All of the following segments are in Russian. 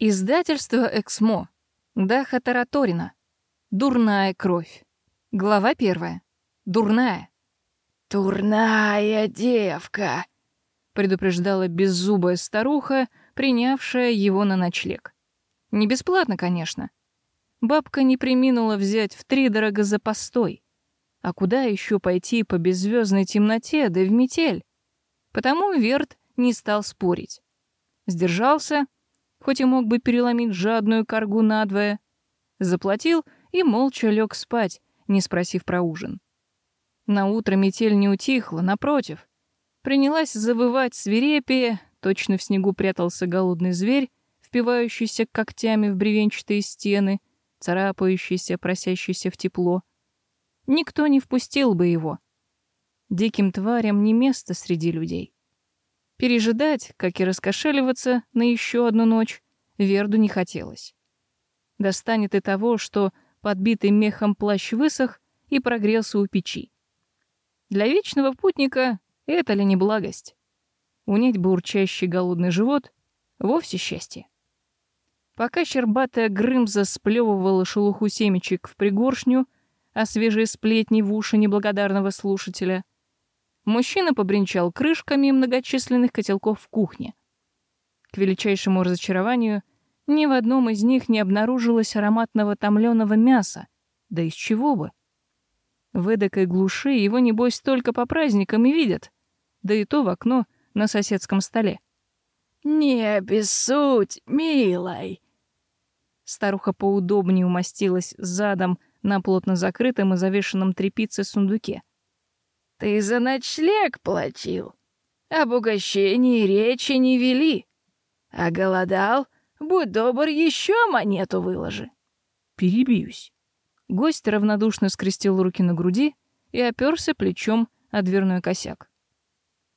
Издательство «Эксмо». Даха Тараторина. Дурная кровь. Глава первая. Дурная. «Турная девка!» — предупреждала беззубая старуха, принявшая его на ночлег. Не бесплатно, конечно. Бабка не приминула взять втридорого за постой. А куда еще пойти по беззвездной темноте, да в метель? Потому Верт не стал спорить. Сдержался — хоть и мог бы переломить жадную коргу надвое. Заплатил и молча лег спать, не спросив про ужин. На утро метель не утихла, напротив. Принялась завывать свирепее, точно в снегу прятался голодный зверь, впивающийся когтями в бревенчатые стены, царапающийся, просящийся в тепло. Никто не впустил бы его. Диким тварям не место среди людей. Пережидать, как и раскошеливаться на еще одну ночь, Верду не хотелось. Достанет и того, что подбитый мехом плащ высох и прогрелся у печи. Для вечного путника это ли не благость? Унять бы урчащий голодный живот — вовсе счастье. Пока щербатая Грымза сплевывала шелуху семечек в пригоршню, а свежие сплетни в уши неблагодарного слушателя — Мужчина побренчал крышками многочисленных котелков в кухне. К величайшему разочарованию, ни в одном из них не обнаружилось ароматного томленого мяса. Да из чего бы? В эдакой глуши его, небось, только по праздникам и видят. Да и то в окно на соседском столе. «Не обессудь, милой!» Старуха поудобнее умостилась задом на плотно закрытом и завешенном тряпице сундуке. Ты за ночлег платил. Об угощении речи не вели. А голодал, будь добр, еще монету выложи. Перебьюсь. Гость равнодушно скрестил руки на груди и оперся плечом о дверной косяк.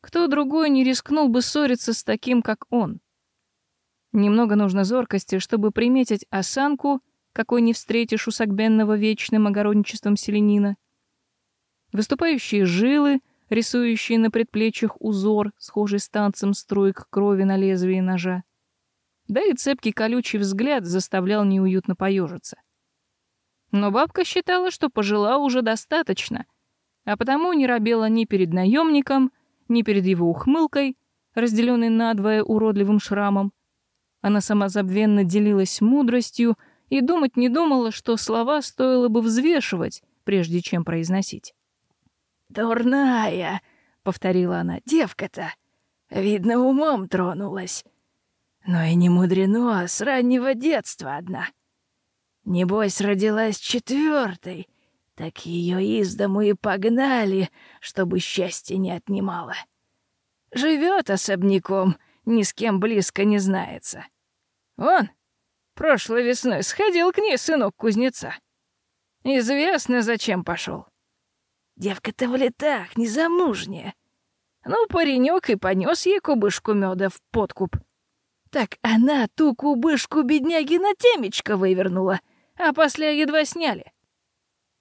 Кто другой не рискнул бы ссориться с таким, как он. Немного нужно зоркости, чтобы приметить осанку, какой не встретишь у сагбенного вечным огородничеством селенина, Выступающие жилы, рисующие на предплечьях узор, схожий с танцем струек крови на лезвии ножа. Да и цепкий колючий взгляд заставлял неуютно поежиться. Но бабка считала, что пожила уже достаточно, а потому не робела ни перед наемником, ни перед его ухмылкой, разделенной надвое уродливым шрамом. Она самозабвенно делилась мудростью и думать не думала, что слова стоило бы взвешивать, прежде чем произносить. «Дурная!» — повторила она. «Девка-то! Видно, умом тронулась. Но и не мудрено, с раннего детства одна. Небось, родилась четвертой, так ее из дому и погнали, чтобы счастье не отнимала. Живет особняком, ни с кем близко не знается. Он прошлой весной сходил к ней сынок кузнеца. Известно, зачем пошел. Девка-то в летах, незамужняя. Ну, паренек и понес ей кубышку меда в подкуп. Так она ту кубышку бедняги на темечко вывернула, а после едва сняли.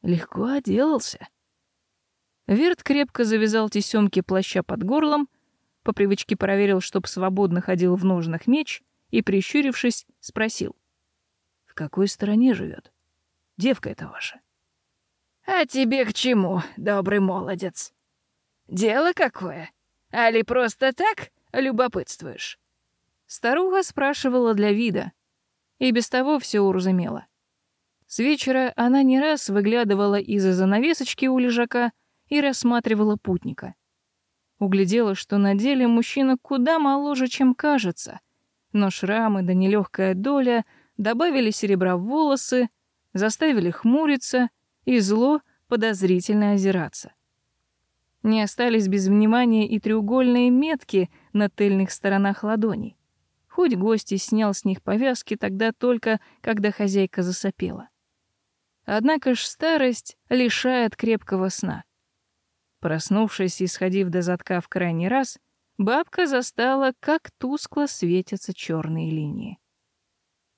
Легко отделался. Верт крепко завязал тесемки плаща под горлом, по привычке проверил, чтоб свободно ходил в ножнах меч, и, прищурившись, спросил. «В какой стороне живет? Девка это ваша?» «А тебе к чему, добрый молодец? Дело какое? Али просто так любопытствуешь?» Старуха спрашивала для вида, и без того все уразумела. С вечера она не раз выглядывала из-за занавесочки у лежака и рассматривала путника. Углядела, что на деле мужчина куда моложе, чем кажется, но шрамы да нелегкая доля добавили серебра в волосы, заставили хмуриться — и зло подозрительно озираться. Не остались без внимания и треугольные метки на тыльных сторонах ладоней. Хоть гость и снял с них повязки тогда только, когда хозяйка засопела. Однако ж старость лишает крепкого сна. Проснувшись и сходив до затка в крайний раз, бабка застала, как тускло светятся черные линии.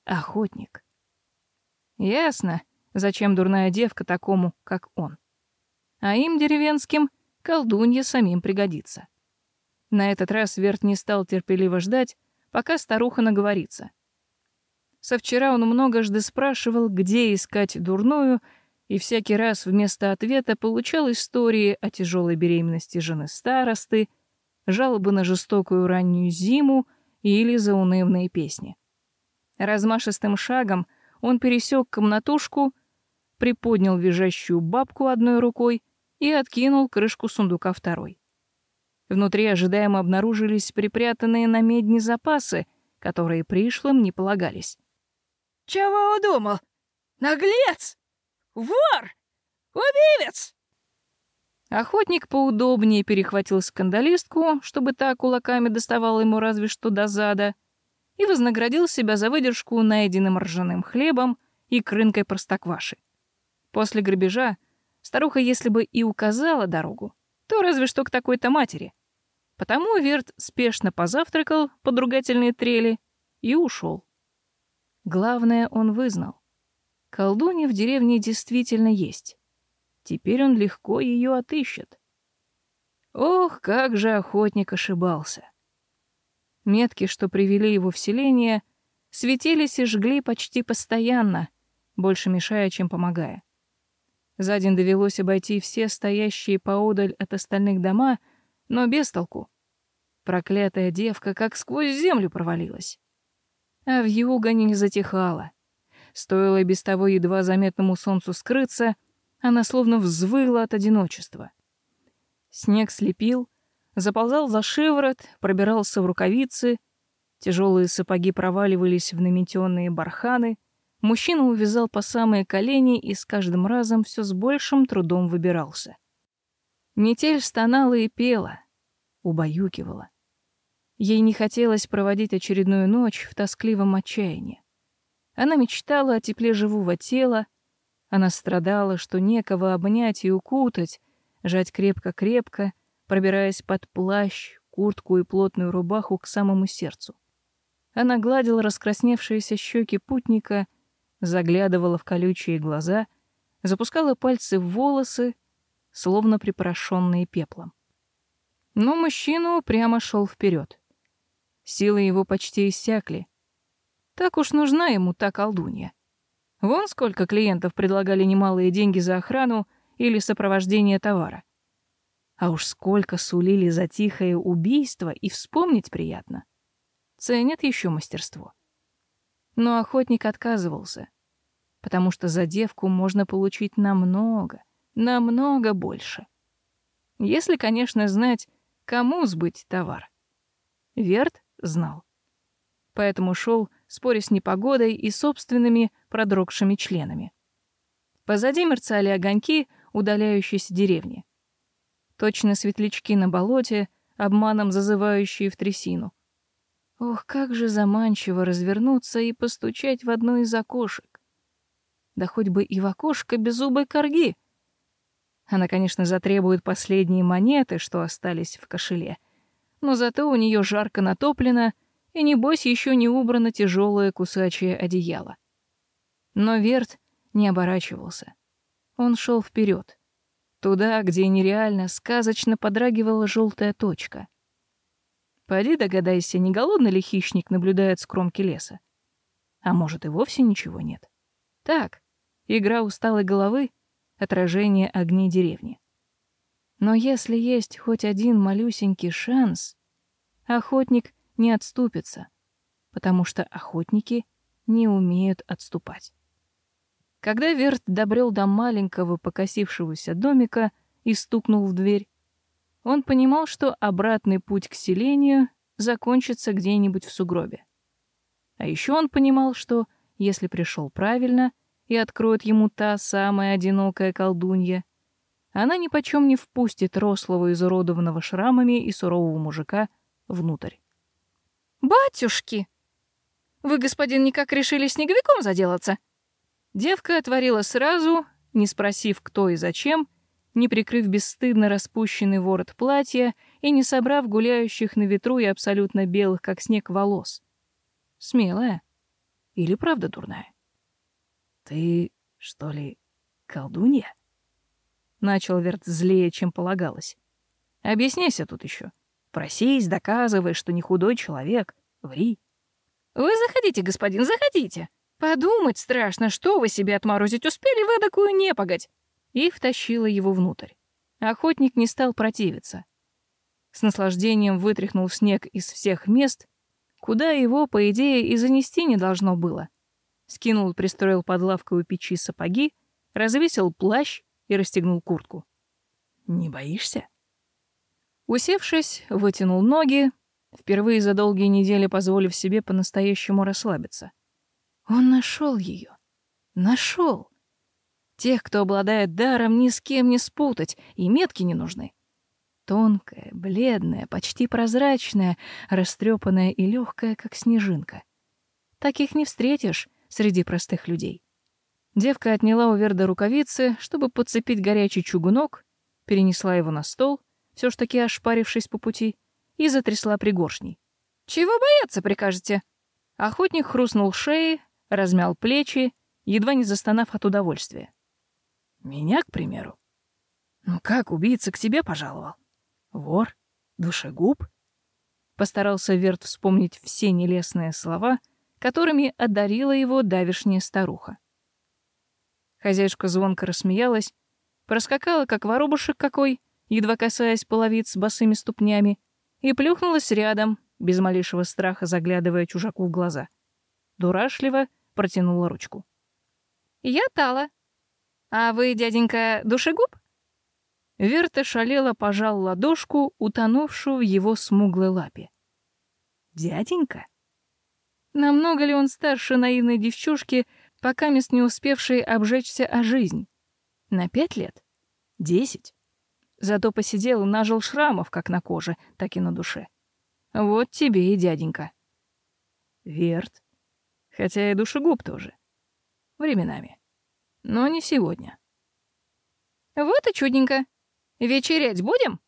Охотник. Ясно, Зачем дурная девка такому, как он? А им, деревенским, колдунья самим пригодится. На этот раз Верт не стал терпеливо ждать, пока старуха наговорится. Со вчера он многожды спрашивал, где искать дурную, и всякий раз вместо ответа получал истории о тяжелой беременности жены старосты, жалобы на жестокую раннюю зиму или заунывные песни. Размашистым шагом он пересек комнатушку, приподнял визжащую бабку одной рукой и откинул крышку сундука второй. Внутри ожидаемо обнаружились припрятанные на медне запасы, которые пришлым не полагались. Чего удумал? Наглец! Вор! Убивец!» Охотник поудобнее перехватил скандалистку, чтобы та кулаками доставала ему разве что до зада, и вознаградил себя за выдержку найденным ржаным хлебом и крынкой простокваши. После грабежа старуха, если бы и указала дорогу, то разве что к такой-то матери. Потому Верт спешно позавтракал под ругательные трели и ушел. Главное он вызнал. Колдунья в деревне действительно есть. Теперь он легко ее отыщет. Ох, как же охотник ошибался. Метки, что привели его в селение, светились и жгли почти постоянно, больше мешая, чем помогая. За день довелось обойти все стоящие поодаль от остальных дома, но без толку. Проклятая девка как сквозь землю провалилась а в югане не затихала. Стоило и без того едва заметному солнцу скрыться, она словно взвыла от одиночества. Снег слепил, заползал за шиворот, пробирался в рукавицы, тяжелые сапоги проваливались в наметенные барханы, мужчина увязал по самые колени и с каждым разом все с большим трудом выбирался. Метель стонала и пела, убаюкивала. Ей не хотелось проводить очередную ночь в тоскливом отчаянии. Она мечтала о тепле живого тела, она страдала, что некого обнять и укутать, жать крепко-крепко, пробираясь под плащ, куртку и плотную рубаху к самому сердцу. Она гладила раскрасневшиеся щеки путника, заглядывала в колючие глаза, запускала пальцы в волосы, словно припорошенные пеплом. Но мужчина прямо шел вперед. Силы его почти иссякли. Так уж нужна ему та колдунья. Вон сколько клиентов предлагали немалые деньги за охрану или сопровождение товара. А уж сколько сулили за тихое убийство, и вспомнить приятно. Ценят еще мастерство. Но охотник отказывался, потому что за девку можно получить намного, намного больше. Если, конечно, знать, кому сбыть товар. Верт знал. Поэтому шел, споря с непогодой и собственными продрогшими членами. Позади мерцали огоньки удаляющейся деревни. Точно светлячки на болоте, обманом зазывающие в трясину. Ох, как же заманчиво развернуться и постучать в одно из окошек. Да хоть бы и в окошко беззубой корги. Она, конечно, затребует последние монеты, что остались в кошеле — но зато у нее жарко натоплено, и, небось, еще не убрано тяжелое кусачее одеяло. Но Верт не оборачивался. Он шел вперед, туда, где нереально, сказочно подрагивала желтая точка. Пойди догадайся, не голодный ли хищник наблюдает с кромки леса. А может, и вовсе ничего нет. Так, игра усталой головы, отражение огней деревни. Но если есть хоть один малюсенький шанс, охотник не отступится, потому что охотники не умеют отступать. Когда Верт добрел до маленького покосившегося домика и стукнул в дверь, он понимал, что обратный путь к селению закончится где-нибудь в сугробе. А еще он понимал, что если пришел правильно и откроет ему та самая одинокая колдунья, она ни почем не впустит рослого, изуродованного шрамами и сурового мужика внутрь. «Батюшки! Вы, господин, никак решили снеговиком заделаться?» Девка отворила сразу, не спросив, кто и зачем, не прикрыв бесстыдно распущенный ворот платья и не собрав гуляющих на ветру и абсолютно белых, как снег, волос. Смелая или правда дурная? «Ты, что ли, колдунья?» Начал Верт злее, чем полагалось. Объясняйся тут еще. Просись, доказывай, что не худой человек. Ври. Вы заходите, господин, заходите. Подумать страшно, что вы себе отморозить успели в эдакую непогодь. И втащила его внутрь. Охотник не стал противиться. С наслаждением вытряхнул снег из всех мест, куда его, по идее, и занести не должно было. Скинул, пристроил под лавкой у печи сапоги, развесил плащ и расстегнул куртку. «Не боишься?» Усевшись, вытянул ноги, впервые за долгие недели позволив себе по-настоящему расслабиться. Он нашел ее. Нашел. Тех, кто обладает даром, ни с кем не спутать, и метки не нужны. Тонкая, бледная, почти прозрачная, растрепанная и легкая, как снежинка. Таких не встретишь среди простых людей. Девка отняла у Верда рукавицы, чтобы подцепить горячий чугунок, перенесла его на стол, все ж таки ошпарившись по пути, и затрясла пригоршней. «Чего бояться, прикажете?» Охотник хрустнул шеей, размял плечи, едва не застонав от удовольствия. «Меня, к примеру? Ну как убийца к тебе пожаловал? Вор? Душегуб?» Постарался Верт вспомнить все нелестные слова, которыми одарила его давишняя старуха. Хозяйка звонко рассмеялась, проскакала, как воробушек какой, едва касаясь половиц босыми ступнями, и плюхнулась рядом, без малейшего страха заглядывая чужаку в глаза. Дурашливо протянула ручку. «Я Тала. А вы, дяденька, душегуб?» Верта шалела пожал ладошку, утонувшую в его смуглой лапе. «Дяденька?» Намного ли он старше наивной девчушки, пока мест не успевшей обжечься о жизнь? На пять лет? Десять? Зато посидел и нажил шрамов как на коже, так и на душе. Вот тебе и дяденька. Верт. Хотя и душегуб тоже. Временами. Но не сегодня. Вот и чудненько. Вечерять будем?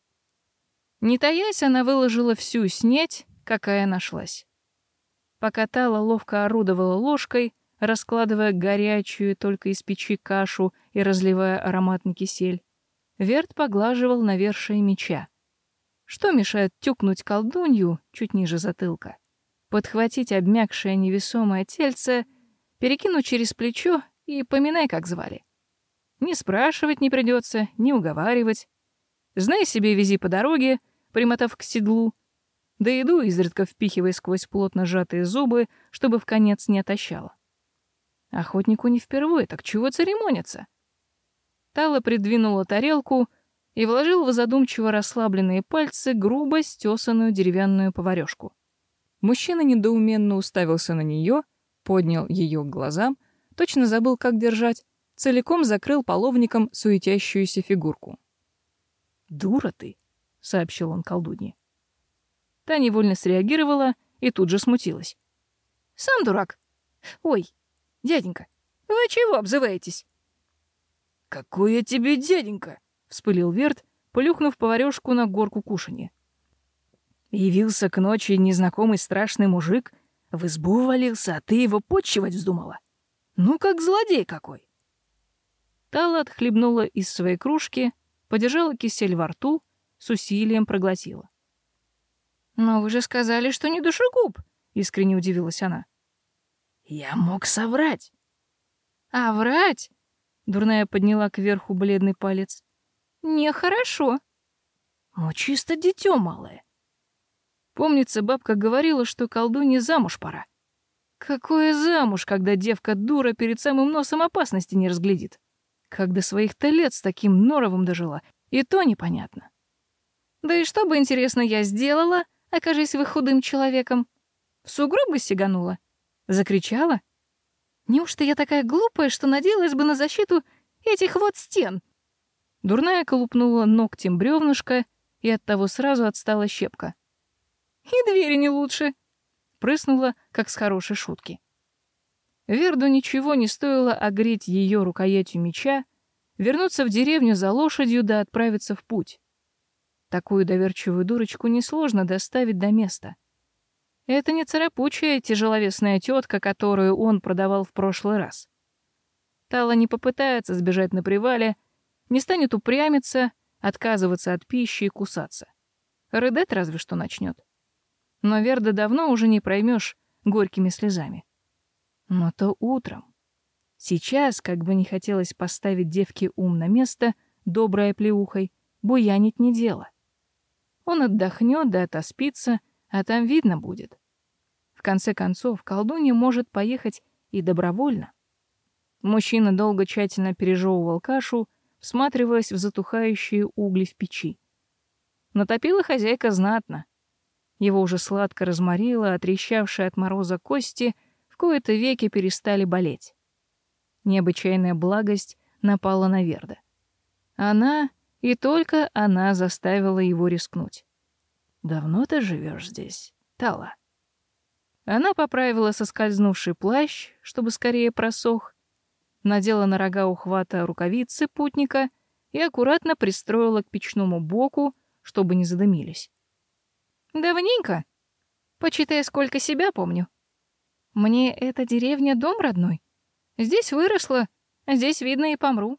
Не таясь, она выложила всю снеть, какая нашлась. Пока Тала ловко орудовала ложкой, раскладывая горячую только из печи кашу и разливая ароматный кисель, Верт поглаживал навершие меча. Что мешает тюкнуть колдунью чуть ниже затылка? Подхватить обмякшее невесомое тельце, перекинуть через плечо и поминай, как звали. Не спрашивать не придется, не уговаривать. Знай себе, вези по дороге, примотав к седлу. Да еду изредка впихивая сквозь плотно сжатые зубы, чтобы в конец не отощало. Охотнику не впервые, так чего церемониться? Тала придвинула тарелку и вложил в задумчиво расслабленные пальцы грубо стесанную деревянную поварёшку. Мужчина недоуменно уставился на нее, поднял ее к глазам, точно забыл, как держать, целиком закрыл половником суетящуюся фигурку. «Дура ты», — сообщил он колдунье. Та невольно среагировала и тут же смутилась. «Сам дурак. Ой, дяденька, вы чего обзываетесь?» «Какой я тебе дяденька!» — вспылил Верт, плюхнув поварёшку на горку кушанья. Явился к ночи незнакомый страшный мужик, в избу валился, а ты его подчивать вздумала. Ну, как злодей какой!» Тала отхлебнула из своей кружки, подержала кисель во рту, с усилием проглотила. «Но вы же сказали, что не душегуб!» — искренне удивилась она. «Я мог соврать». «А врать Дурная подняла кверху бледный палец. Нехорошо. Ну, чисто дитё малое. Помнится, бабка говорила, что колдунье замуж пора. Какое замуж, когда девка дура перед самым носом опасности не разглядит? Как до своих-то лет с таким норовом дожила, и то непонятно. Да и что бы, интересно, я сделала, окажись вы худым человеком? В сугроб бы сиганула? Закричала? Неужто я такая глупая, что надеялась бы на защиту этих вот стен? Дурная колупнула ногтем бревнышко, и от того сразу отстала щепка. И двери не лучше. Прыснула, как с хорошей шутки. Верду ничего не стоило огреть ее рукоятью меча, вернуться в деревню за лошадью да отправиться в путь. Такую доверчивую дурочку несложно доставить до места. Это не царапучая тяжеловесная тетка, которую он продавал в прошлый раз. Тала не попытается сбежать на привале, не станет упрямиться, отказываться от пищи и кусаться. Рыдать разве что начнет. Но Верда давно уже не проймешь, горькими слезами. Но то утром. Сейчас, как бы не хотелось поставить девке ум на место, доброй оплеухой, буянить не дело. Он отдохнет да отоспится, а там видно будет. В конце концов, колдунья может поехать и добровольно. Мужчина долго тщательно пережевывал кашу, всматриваясь в затухающие угли в печи. Натопила хозяйка знатно. Его уже сладко разморило, а трещавшие от мороза кости в кои-то веки перестали болеть. Необычайная благость напала на Верда. Она, и только она заставила его рискнуть. «Давно ты живешь здесь, Тала?» Она поправила соскользнувший плащ, чтобы скорее просох, надела на рога ухвата рукавицы путника и аккуратно пристроила к печному боку, чтобы не задымились. «Давненько. Почитай, сколько себя помню. Мне эта деревня дом родной. Здесь выросла, здесь, видно, и помру».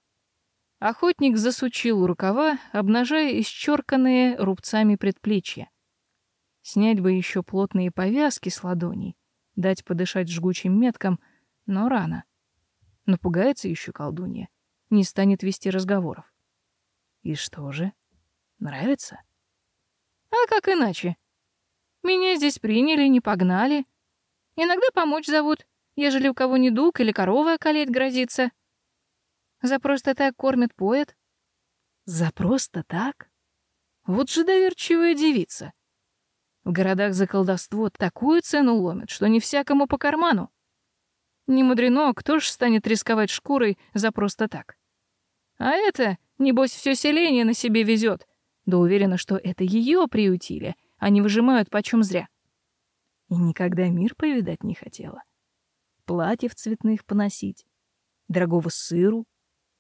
Охотник засучил рукава, обнажая исчерканные рубцами предплечья. Снять бы еще плотные повязки с ладоней, дать подышать жгучим меткам, но рано. Напугается еще колдунья, не станет вести разговоров. И что же? Нравится? А как иначе? Меня здесь приняли, не погнали. Иногда помочь зовут, ежели у кого недуг или корова околеть грозится. За просто так кормят, поят. За просто так? Вот же доверчивая девица. В городах за колдовство такую цену ломят, что не всякому по карману. Не мудрено, кто ж станет рисковать шкурой за просто так. А это, небось, все селение на себе везет, да уверена, что это ее приютили, не выжимают почем зря. И никогда мир повидать не хотела. Платьев цветных поносить, дорогого сыру,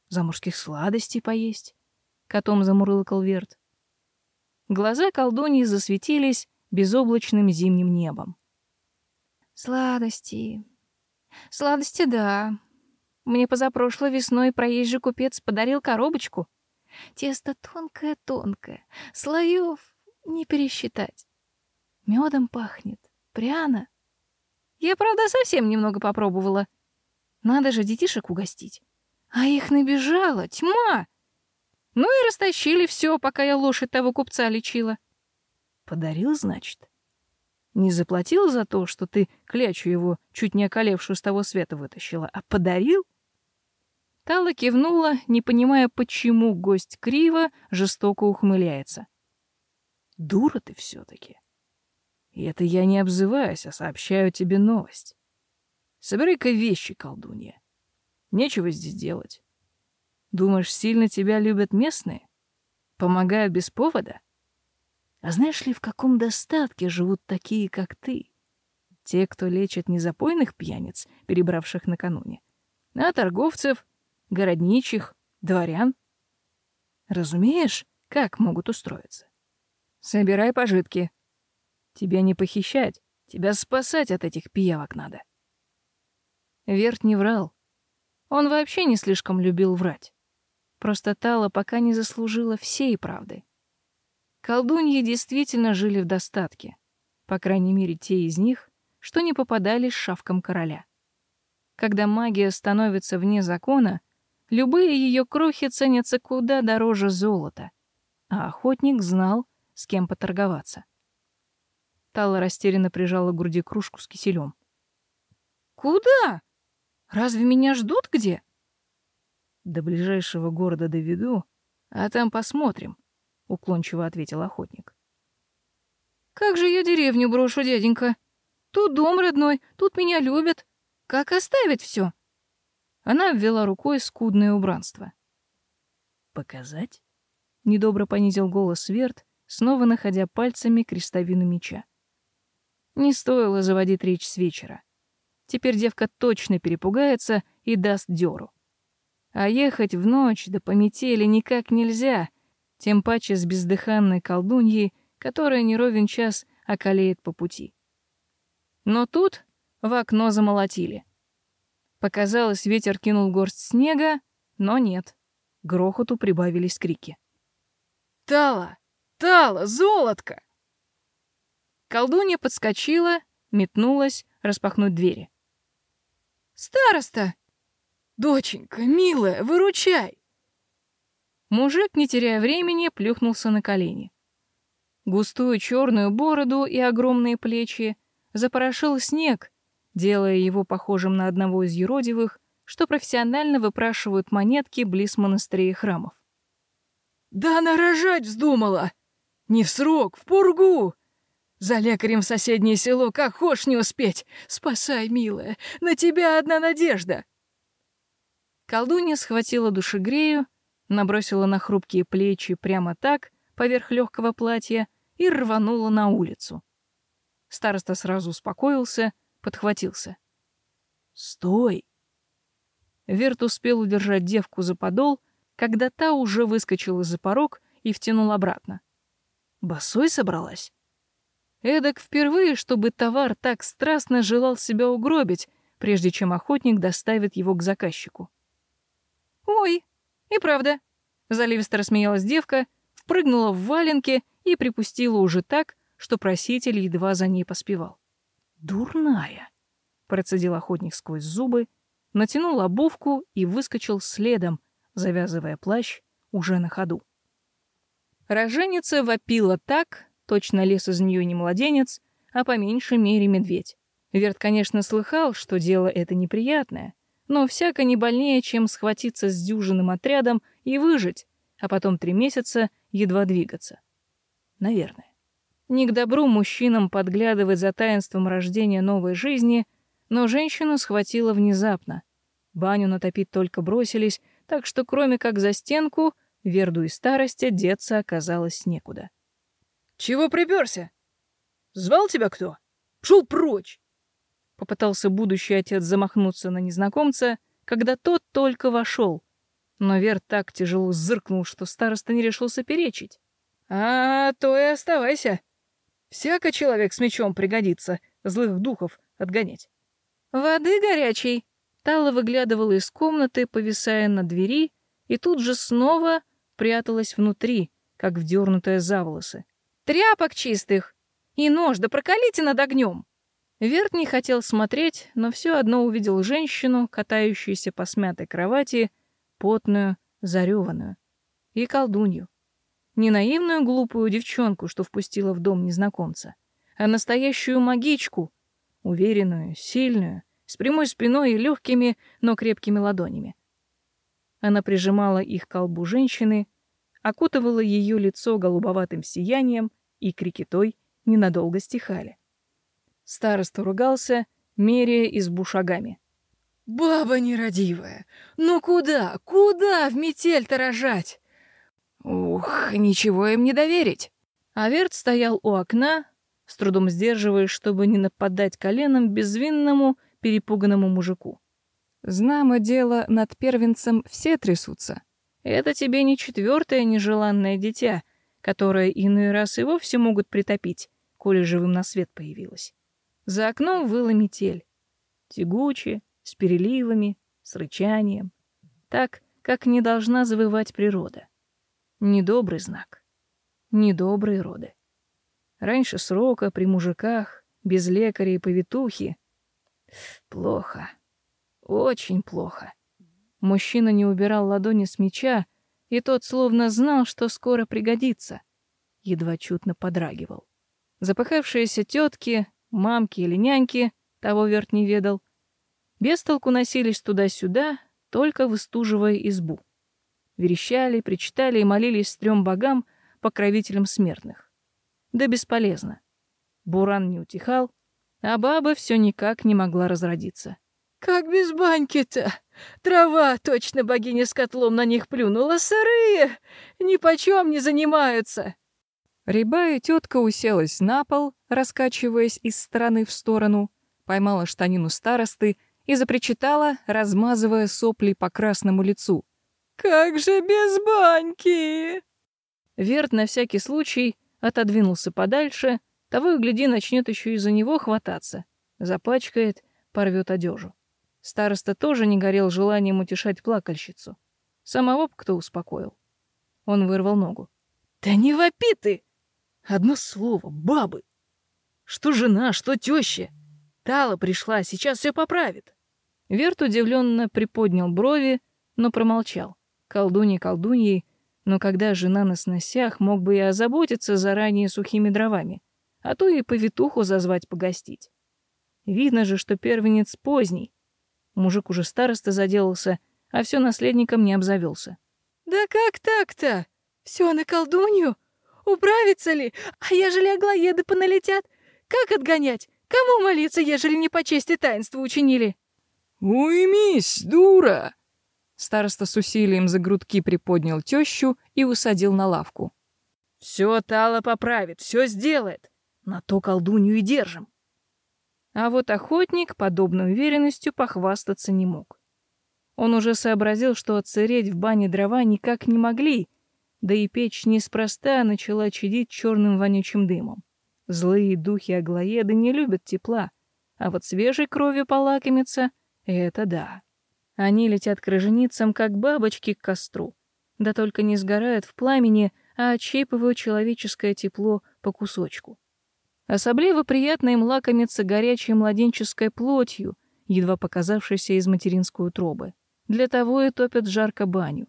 заморских сладостей поесть. Котом замурлыкал Верт. Глаза колдуньи засветились, безоблачным зимним небом. Сладости. Сладости, да. Мне позапрошлой весной проезжий купец подарил коробочку. Тесто тонкое-тонкое, слоев не пересчитать. Медом пахнет, пряно. Я, правда, совсем немного попробовала. Надо же детишек угостить. А их набежала тьма. Ну и растащили все, пока я лошадь того купца лечила. Подарил, значит? Не заплатил за то, что ты клячу его, чуть не околевшую с того света вытащила, а подарил? Тала кивнула, не понимая, почему гость криво, жестоко ухмыляется. Дура ты все-таки. И это я не обзываюсь, а сообщаю тебе новость. Собирай-ка вещи, колдунья. Нечего здесь делать. Думаешь, сильно тебя любят местные? Помогают без повода? А знаешь ли, в каком достатке живут такие, как ты? Те, кто лечит не запойных пьяниц, перебравших накануне, а торговцев, городничих, дворян. Разумеешь, как могут устроиться? Собирай пожитки. Тебя не похищать, тебя спасать от этих пиявок надо. Верт не врал. Он вообще не слишком любил врать. Просто Тала пока не заслужила всей правды. Колдуньи действительно жили в достатке, по крайней мере, те из них, что не попадали с шавком короля. Когда магия становится вне закона, любые ее крохи ценятся куда дороже золота, а охотник знал, с кем поторговаться. Тала растерянно прижала к груди кружку с киселем. «Куда? Разве меня ждут где?» «До ближайшего города доведу, а там посмотрим», — уклончиво ответил охотник. «Как же я деревню брошу, дяденька? Тут дом родной, тут меня любят. Как оставить все? Она ввела рукой скудное убранство. «Показать?» — недобро понизил голос Сверд, снова находя пальцами крестовину меча. Не стоило заводить речь с вечера. Теперь девка точно перепугается и даст дёру. А ехать в ночь до пометели никак нельзя, тем паче с бездыханной колдуньей, которая не ровен час околеет по пути. Но тут в окно замолотили. Показалось, ветер кинул горсть снега, но нет. Грохоту прибавились крики. «Тала! Тала! Золотко!» Колдунья подскочила, метнулась, распахнуть двери. «Староста! Доченька, милая, выручай!» Мужик, не теряя времени, плюхнулся на колени. Густую черную бороду и огромные плечи запорошил снег, делая его похожим на одного из юродивых, что профессионально выпрашивают монетки близ монастырей и храмов. «Да она рожать вздумала! Не в срок, в пургу! За лекарем в соседнее село как хошь не успеть! Спасай, милая, на тебя одна надежда!» Колдунья схватила душегрею, набросила на хрупкие плечи прямо так, поверх легкого платья, и рванула на улицу. Староста сразу успокоился, подхватился. «Стой!» Верт успел удержать девку за подол, когда та уже выскочила за порог и втянул обратно. Босой собралась? Эдак впервые, чтобы товар так страстно желал себя угробить, прежде чем охотник доставит его к заказчику. «Ой, и правда!» — заливисто рассмеялась девка, впрыгнула в валенки и припустила уже так, что проситель едва за ней поспевал. «Дурная!» — процедил охотник сквозь зубы, натянул обувку и выскочил следом, завязывая плащ уже на ходу. Роженица вопила так, точно лес из нее не младенец, а по меньшей мере медведь. Верт, конечно, слыхал, что дело это неприятное, но всяко не больнее, чем схватиться с дюжинным отрядом и выжить, а потом три месяца едва двигаться. Наверное. Не к добру мужчинам подглядывать за таинством рождения новой жизни, но женщину схватило внезапно. Баню натопить только бросились, так что кроме как за стенку, Верду и старости деться оказалось некуда. «Чего приперся? Звал тебя кто? Пшел прочь!» Попытался будущий отец замахнуться на незнакомца, когда тот только вошел. Но Вер так тяжело зыркнул, что староста не решился перечить. «А, то и оставайся. Всяко человек с мечом пригодится, злых духов отгонять». «Воды горячей!» Тала выглядывала из комнаты, повисая на двери, и тут же снова пряталась внутри, как вдернутая за волосы. «Тряпок чистых! И нож, да прокалите над огнем!» Верт не хотел смотреть, но все одно увидел женщину, катающуюся по смятой кровати, потную, зареванную, и колдунью. Не наивную глупую девчонку, что впустила в дом незнакомца, а настоящую магичку, уверенную, сильную, с прямой спиной и легкими, но крепкими ладонями. Она прижимала их к колбу женщины, окутывала ее лицо голубоватым сиянием, и крики той ненадолго стихали. Староста ругался, меряя избу шагами. «Баба нерадивая! Ну куда, куда в метель-то рожать?» «Ух, ничего им не доверить!» Аверт стоял у окна, с трудом сдерживаясь, чтобы не нападать коленом безвинному, перепуганному мужику. Знамо дело, над первенцем все трясутся. Это тебе не четвертое нежеланное дитя, которое иной раз и вовсе могут притопить, коли живым на свет появилось. За окном выла метель. Тягуче, с переливами, с рычанием. Так, как не должна завывать природа. Недобрый знак. Недобрые роды. Раньше срока, при мужиках, без лекаря и повитухи, Плохо. Очень плохо. Мужчина не убирал ладони с меча, и тот словно знал, что скоро пригодится. Едва чутно подрагивал. Запыхавшиеся тетки, мамки или няньки, того верт не ведал, без толку носились туда-сюда, только выстуживая избу. Верещали, причитали и молились трем богам, покровителям смертных. Да бесполезно. Буран не утихал, а баба все никак не могла разродиться. «Как без баньки-то? Трава, точно богиня с котлом на них плюнула, сырые! Ни почем не занимаются!» Рябая тетка уселась на пол, раскачиваясь из стороны в сторону, поймала штанину старосты и запричитала, размазывая сопли по красному лицу. «Как же без баньки!» Верт на всякий случай отодвинулся подальше, того и гляди, начнет еще и за него хвататься. Запачкает, порвет одежу. Староста тоже не горел желанием утешать плакальщицу. Самого кто успокоил. Он вырвал ногу. «Да не вопи ты! Одно слово, бабы! Что жена, что теща! Тала пришла, сейчас все поправит. Верт удивленно приподнял брови, но промолчал. Колдунья колдуньей, но когда жена на сносях, мог бы и озаботиться заранее сухими дровами, а то и повитуху зазвать погостить. Видно же, что первенец поздний. Мужик уже староста заделался, а все наследником не обзавелся. «Да как так-то? Все на колдунью? Управится ли? А ежели аглоеды поналетят? Как отгонять? Кому молиться, ежели не по чести таинства учинили?» «Уймись, дура!» Староста с усилием за грудки приподнял тещу и усадил на лавку. «Все Тала поправит, все сделает. На то колдунью и держим». А вот охотник подобной уверенностью похвастаться не мог. Он уже сообразил, что отсыреть в бане дрова никак не могли, да и печь неспроста начала чадить черным вонючим дымом. Злые духи-аглоеды не любят тепла, а вот свежей кровью полакомиться — это да. Они летят к роженицам, как бабочки к костру. Да только не сгорают в пламени, а отщипывают человеческое тепло по кусочку. Особливо приятно им лакомиться горячей младенческой плотью, едва показавшейся из материнской утробы. Для того и топят жарко баню.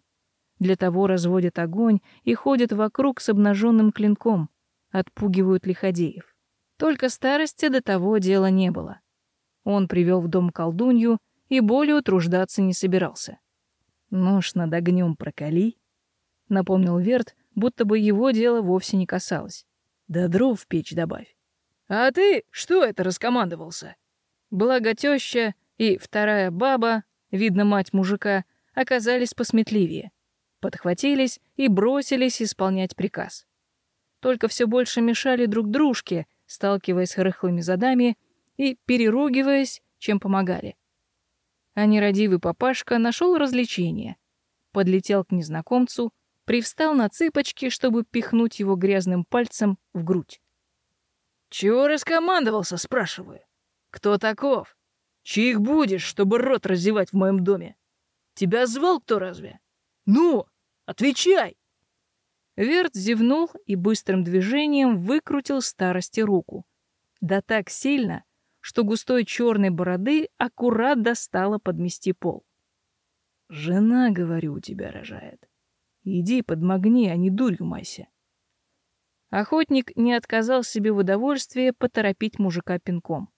Для того разводят огонь и ходят вокруг с обнаженным клинком, отпугивают лиходеев. Только старости до того дела не было. Он привел в дом колдунью и более утруждаться не собирался. «Нож над огнем проколи», — напомнил Верт, будто бы его дело вовсе не касалось. «Да дров в печь добавь». «А ты что это раскомандовался?» Благо теща и вторая баба, видно мать мужика, оказались посметливее. Подхватились и бросились исполнять приказ. Только все больше мешали друг дружке, сталкиваясь с рыхлыми задами и переругиваясь, чем помогали а нерадивый папашка нашел развлечение. Подлетел к незнакомцу, привстал на цыпочки, чтобы пихнуть его грязным пальцем в грудь. «Чего раскомандовался?» — спрашиваю. «Кто таков? Чьих будешь, чтобы рот разевать в моем доме? Тебя звал кто разве? Ну, отвечай!» Верт зевнул и быстрым движением выкрутил старости руку. Да так сильно, что густой черной бороды аккурат достала подмести пол. «Жена, говорю, у тебя рожает. Иди подмогни, а не дурью майся». Охотник не отказал себе в удовольствии поторопить мужика пинком.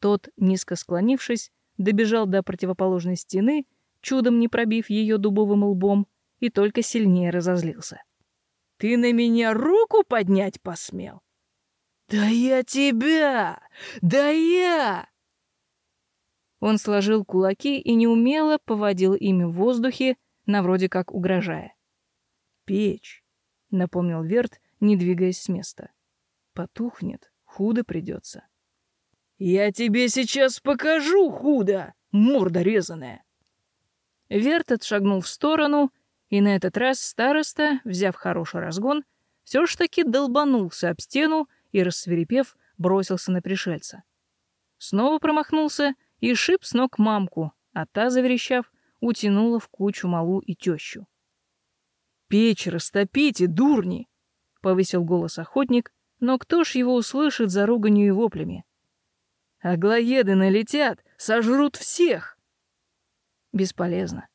Тот, низко склонившись, добежал до противоположной стены, чудом не пробив ее дубовым лбом, и только сильнее разозлился. «Ты на меня руку поднять посмел? «Да я тебя! Да я!» Он сложил кулаки и неумело поводил ими в воздухе, на вроде как угрожая. «Печь», — напомнил Верт, не двигаясь с места. «Потухнет, худо придется». «Я тебе сейчас покажу худо, морда резаная!» Верт отшагнул в сторону, и на этот раз староста, взяв хороший разгон, все ж таки долбанулся об стену, и, рассверепев, бросился на пришельца. Снова промахнулся и шип с ног мамку, а та, заверещав, утянула в кучу малу и тещу. «Печь растопите, дурни!» — повысил голос охотник, но кто ж его услышит за руганью и воплями? «Аглоеды налетят, сожрут всех!» Бесполезно.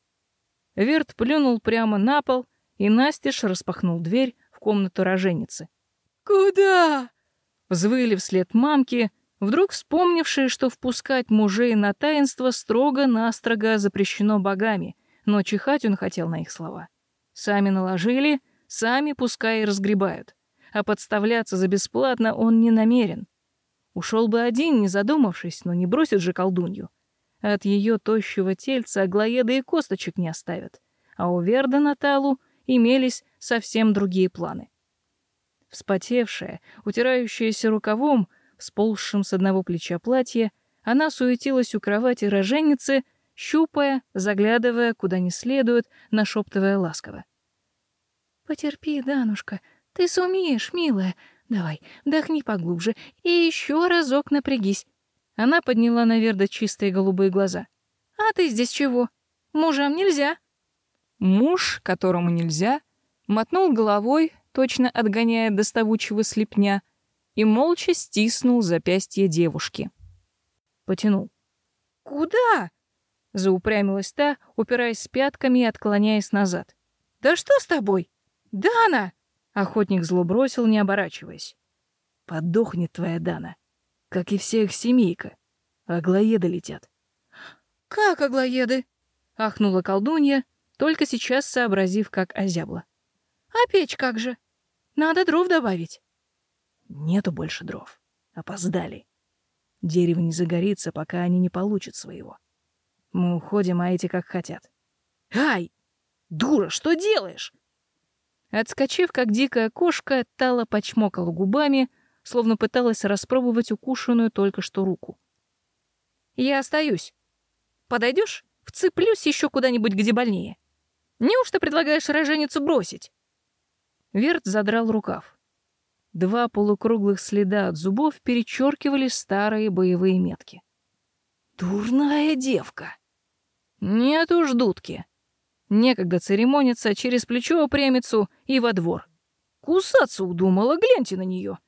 Верт плюнул прямо на пол и настежь распахнул дверь в комнату роженицы. «Куда?» Взвыли вслед мамки, вдруг вспомнившие, что впускать мужей на таинство строго-настрого запрещено богами, но чихать он хотел на их слова. Сами наложили, сами пускай и разгребают. А подставляться за бесплатно он не намерен. Ушел бы один, не задумавшись, но не бросит же колдунью. От ее тощего тельца аглоеда и косточек не оставят. А у Верда Наталу имелись совсем другие планы. Вспотевшая, утирающаяся рукавом, сползшим с одного плеча платье, она суетилась у кровати роженицы, щупая, заглядывая куда не следует, нашептывая ласково. «Потерпи, Данушка, ты сумеешь, милая. Давай, вдохни поглубже и еще разок напрягись». Она подняла на Верда чистые голубые глаза. «А ты здесь чего? Мужам нельзя». Муж, которому нельзя, мотнул головой, точно отгоняя доставучего слепня, и молча стиснул запястье девушки. потянул. «Куда?» — заупрямилась та, упираясь пятками и отклоняясь назад. «Да что с тобой? Дана!» — охотник зло бросил, не оборачиваясь. «Подохнет твоя Дана, как и вся их семейка. Аглоеды летят». «Как аглоеды?» — ахнула колдунья, только сейчас сообразив, как озябла. «А печь как же? Надо дров добавить». «Нету больше дров. Опоздали. Дерево не загорится, пока они не получат своего. Мы уходим, а эти как хотят». «Ай! Дура, что делаешь?» Отскочив, как дикая кошка, Тала почмокала губами, словно пыталась распробовать укушенную только что руку. «Я остаюсь. Подойдешь? Вцеплюсь еще куда-нибудь, где больнее. Неужто предлагаешь роженицу бросить?» Верт задрал рукав. Два полукруглых следа от зубов перечеркивали старые боевые метки. «Дурная девка!» «Нет уж, дудки. Некогда церемониться, через плечо премицу и во двор. Кусаться удумала, гляньте на нее.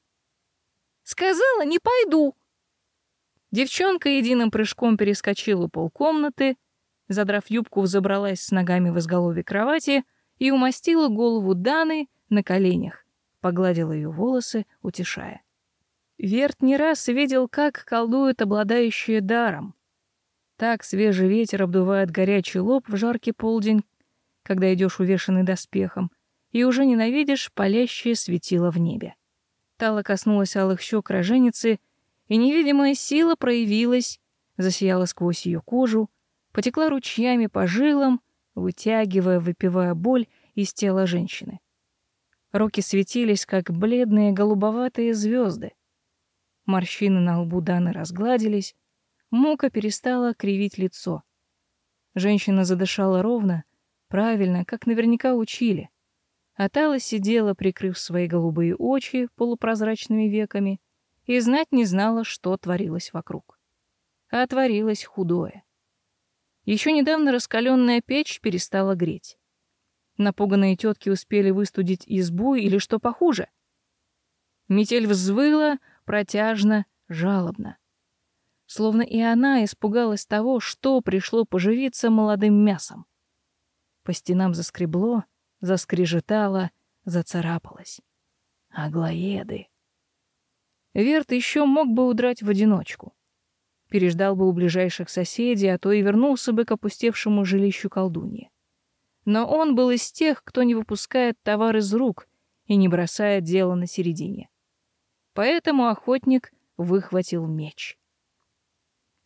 Сказала, не пойду. Девчонка единым прыжком перескочила полкомнаты, задрав юбку, взобралась с ногами в изголовье кровати и умастила голову Даны на коленях, погладила ее волосы, утешая. Верт не раз видел, как колдуют обладающие даром. Так свежий ветер обдувает горячий лоб в жаркий полдень, когда идешь увешанный доспехом, и уже ненавидишь палящее светило в небе. Тала коснулась алых щек роженицы, и невидимая сила проявилась, засияла сквозь ее кожу, потекла ручьями по жилам, вытягивая, выпивая боль из тела женщины. Руки светились, как бледные голубоватые звезды. Морщины на лбу Даны разгладились, мука перестала кривить лицо. Женщина задышала ровно, Правильно, как наверняка учили. Атала сидела, прикрыв свои голубые очи полупрозрачными веками, и знать не знала, что творилось вокруг. А творилось худое. Еще недавно раскаленная печь перестала греть. Напуганные тетки успели выстудить избу или что похуже. Метель взвыла протяжно, жалобно. Словно и она испугалась того, что пришло поживиться молодым мясом. По стенам заскребло, заскрежетало, зацарапалось. Аглоеды. Верт еще мог бы удрать в одиночку. Переждал бы у ближайших соседей, а то и вернулся бы к опустевшему жилищу колдуньи. Но он был из тех, кто не выпускает товар из рук и не бросает дело на середине. Поэтому охотник выхватил меч.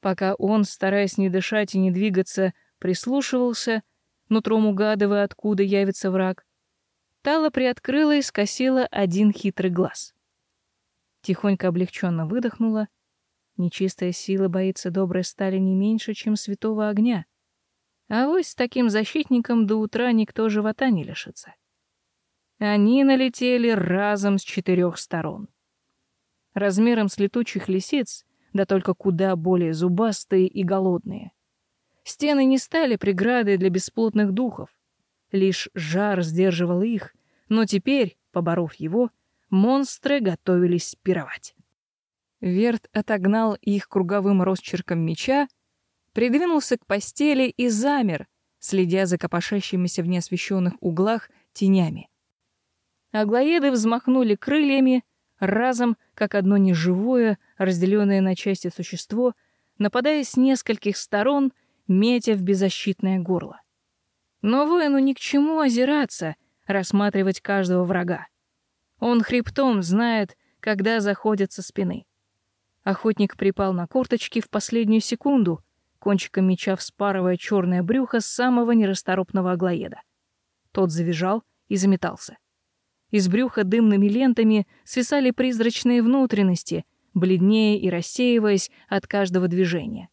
Пока он, стараясь не дышать и не двигаться, прислушивался, нутром угадывая, откуда явится враг, Тала приоткрыла и скосила один хитрый глаз. Тихонько облегченно выдохнула. Нечистая сила боится доброй стали не меньше, чем святого огня. А вот с таким защитником до утра никто живота не лишится. Они налетели разом с четырех сторон. Размером с летучих лисиц, да только куда более зубастые и голодные. Стены не стали преградой для бесплотных духов. Лишь жар сдерживал их, но теперь, поборов его, монстры готовились пировать. Верт отогнал их круговым росчерком меча, придвинулся к постели и замер, следя за копошащимися в неосвещенных углах тенями. Аглоеды взмахнули крыльями, разом, как одно неживое, разделенное на части существо, нападая с нескольких сторон метя в беззащитное горло. Но воину ни к чему озираться, рассматривать каждого врага. Он хребтом знает, когда заходят со спины. Охотник припал на корточки в последнюю секунду, кончиком меча вспарывая черное брюхо самого нерасторопного аглоеда. Тот завизжал и заметался. Из брюха дымными лентами свисали призрачные внутренности, бледнее и рассеиваясь от каждого движения.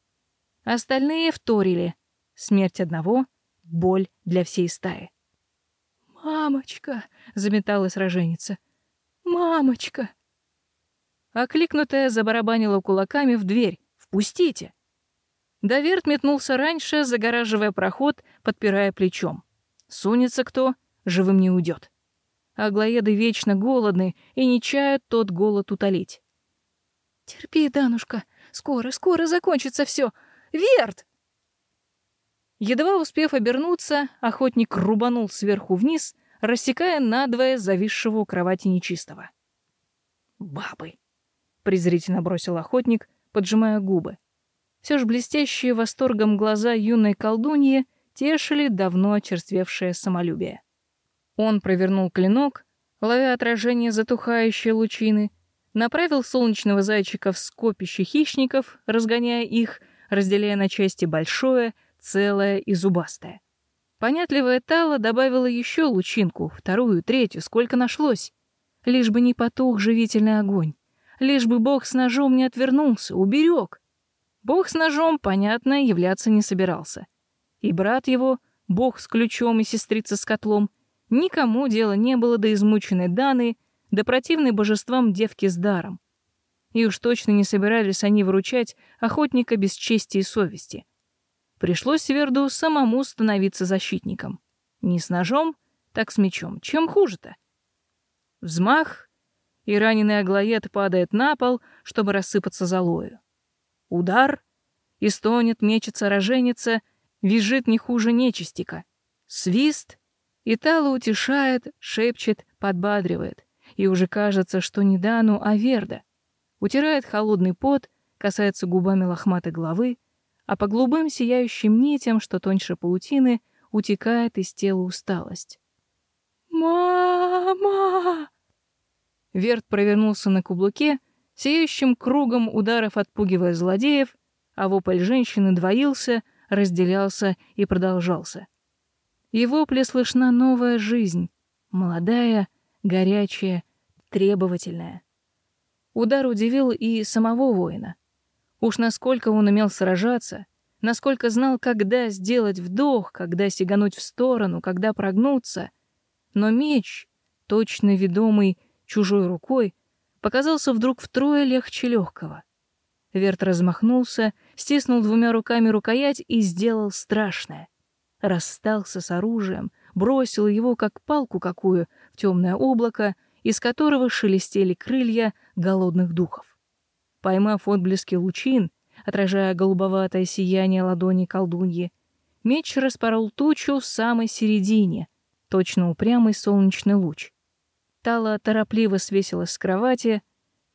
Остальные вторили. Смерть одного — боль для всей стаи. «Мамочка!» — заметалась роженица. «Мамочка!» Окликнутая забарабанила кулаками в дверь. «Впустите!» Доверт метнулся раньше, загораживая проход, подпирая плечом. Сунется кто, живым не уйдет. Аглоеды вечно голодны и не чают тот голод утолить. «Терпи, Данушка, Скоро, скоро закончится все. Верт!» Едва успев обернуться, охотник рубанул сверху вниз, рассекая надвое зависшего у кровати нечистого. «Бабы!» — презрительно бросил охотник, поджимая губы. Все же блестящие восторгом глаза юной колдуньи тешили давно очерствевшее самолюбие. Он провернул клинок, ловя отражение затухающей лучины, направил солнечного зайчика в скопище хищников, разгоняя их, разделяя на части большое, целое и зубастое. Понятливая Тала добавила еще лучинку, вторую, третью, сколько нашлось. Лишь бы не потух живительный огонь. Лишь бы бог с ножом не отвернулся, уберег. Бог с ножом, понятно, являться не собирался. И брат его, бог с ключом и сестрица с котлом, никому дела не было до измученной Даны, до противной божествам девки с даром. И уж точно не собирались они выручать охотника без чести и совести. Пришлось Сверду самому становиться защитником. Не с ножом, так с мечом. Чем хуже-то? Взмах, и раненый аглоед падает на пол, чтобы рассыпаться золою. Удар, и стонет, мечется, роженится, визжит не хуже нечистика. Свист, и Тала утешает, шепчет, подбадривает. И уже кажется, что не Дану, а Верда. Утирает холодный пот, касается губами лохматой головы, а по голубым сияющим нитям, что тоньше паутины, утекает из тела усталость. «Мама!» Верт провернулся на каблуке, сияющим кругом ударов отпугивая злодеев, а вопль женщины двоился, разделялся и продолжался. И вопле слышна новая жизнь, молодая, горячая, требовательная. Удар удивил и самого воина. Уж насколько он умел сражаться, насколько знал, когда сделать вдох, когда сигануть в сторону, когда прогнуться. Но меч, точно ведомый чужой рукой, показался вдруг втрое легче легкого. Верт размахнулся, стиснул двумя руками рукоять и сделал страшное. Расстался с оружием, бросил его, как палку какую, в темное облако, из которого шелестели крылья голодных духов. Поймав отблески лучин, отражая голубоватое сияние ладони колдуньи, меч распорол тучу в самой середине, точно упрямый солнечный луч. Тала торопливо свесилась с кровати,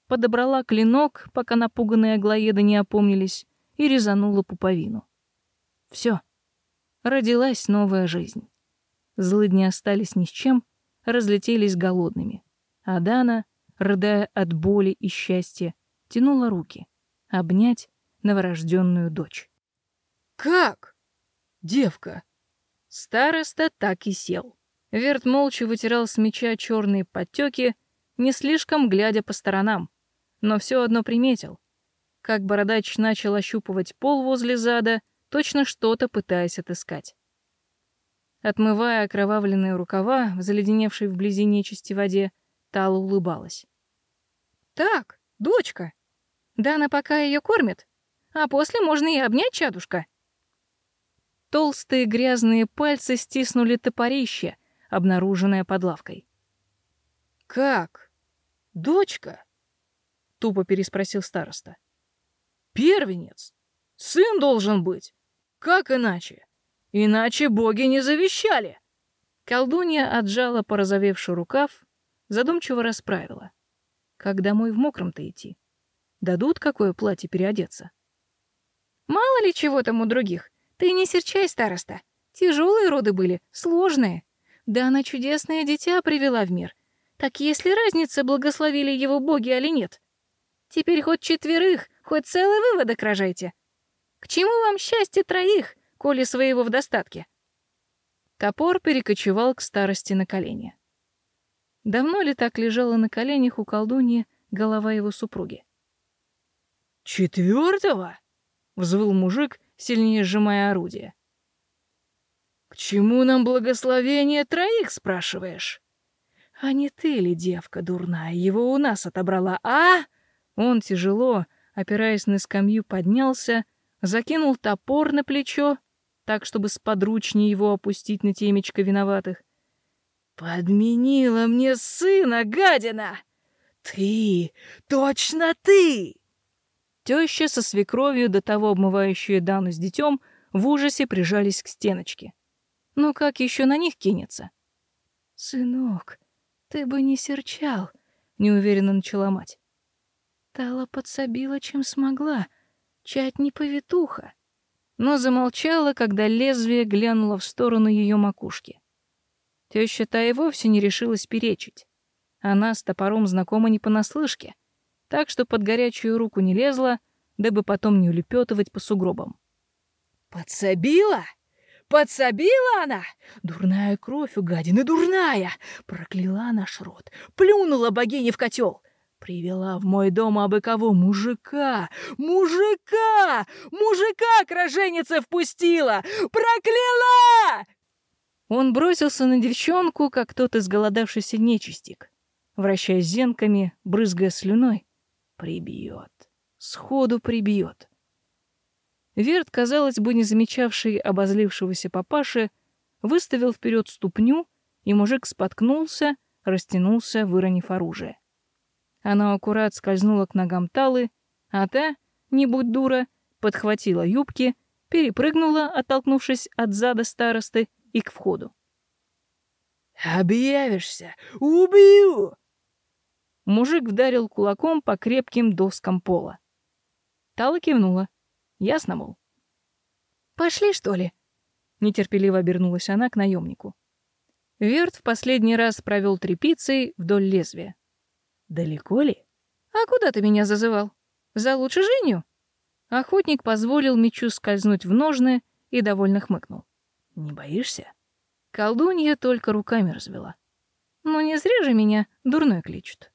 подобрала клинок, пока напуганные аглоеды не опомнились, и резанула пуповину. Все. Родилась новая жизнь. Злыдни остались ни с чем, разлетелись голодными. А Дана, рыдая от боли и счастья, тянула руки обнять новорожденную дочь. «Как? Девка!» Староста так и сел. Верт молча вытирал с меча черные подтеки, не слишком глядя по сторонам, но все одно приметил. Как бородач начал ощупывать пол возле зада, точно что-то пытаясь отыскать. Отмывая окровавленные рукава в заледеневшей вблизи нечисти воде, Тала улыбалась. «Так, дочка. Дана пока ее кормит, а после можно и обнять чадушка». Толстые грязные пальцы стиснули топорище, обнаруженное под лавкой. «Как? Дочка?» — тупо переспросил староста. «Первенец. Сын должен быть. Как иначе? Иначе боги не завещали». Колдунья отжала порозовевший рукав, задумчиво расправила. Как домой в мокром-то идти? Дадут какое платье переодеться? Мало ли чего там у других. Ты не серчай, староста. Тяжелые роды были, сложные. Да она чудесное дитя привела в мир. Так есть ли разница, благословили его боги или нет? Теперь хоть четверых, хоть целый выводок рожайте. К чему вам счастье троих, коли своего в достатке? Топор перекочевал к старости на колени. Давно ли так лежала на коленях у колдуньи голова его супруги? «Четвертого?» — взвыл мужик, сильнее сжимая орудие. «К чему нам благословение троих, спрашиваешь?» «А не ты ли, девка дурная, его у нас отобрала, а?» Он тяжело, опираясь на скамью, поднялся, закинул топор на плечо, так, чтобы сподручнее его опустить на темечко виноватых. «Подменила мне сына, гадина! Ты! Точно ты!» Теща со свекровью, до того обмывающие Дану с детем, в ужасе прижались к стеночке. Ну как еще на них кинется? «Сынок, ты бы не серчал», — неуверенно начала мать. Тала подсобила, чем смогла. Чать не повитуха. Но замолчала, когда лезвие глянуло в сторону ее макушки. Теща та и вовсе не решилась перечить. Она с топором знакома не понаслышке, так что под горячую руку не лезла, дабы потом не улепетывать по сугробам. «Подсобила? Подсобила она? Дурная кровь у гадины, дурная! Прокляла наш род, плюнула богине в котел!» Привела в мой дом абы кого мужика! Мужика! Мужика к роженице впустила! Прокляла! Он бросился на девчонку, как тот изголодавшийся нечистик. Вращая зенками, брызгая слюной. Прибьет. Сходу прибьет. Верт, казалось бы, не замечавший обозлившегося папаши, выставил вперед ступню, и мужик споткнулся, растянулся, выронив оружие. Она аккурат скользнула к ногам Талы, а та, не будь дура, подхватила юбки, перепрыгнула, оттолкнувшись от зада старосты, и к входу. «Объявишься! Убью!» Мужик вдарил кулаком по крепким доскам пола. Тала кивнула. Ясно, мол. «Пошли, что ли?» Нетерпеливо обернулась она к наемнику. Верт в последний раз провел трепицей вдоль лезвия. Далеко ли? А куда ты меня зазывал? За лучше Женю? Охотник позволил мечу скользнуть в ножны и довольно хмыкнул. Не боишься? Колдунья только руками развела. Но не зря же меня дурной кличут.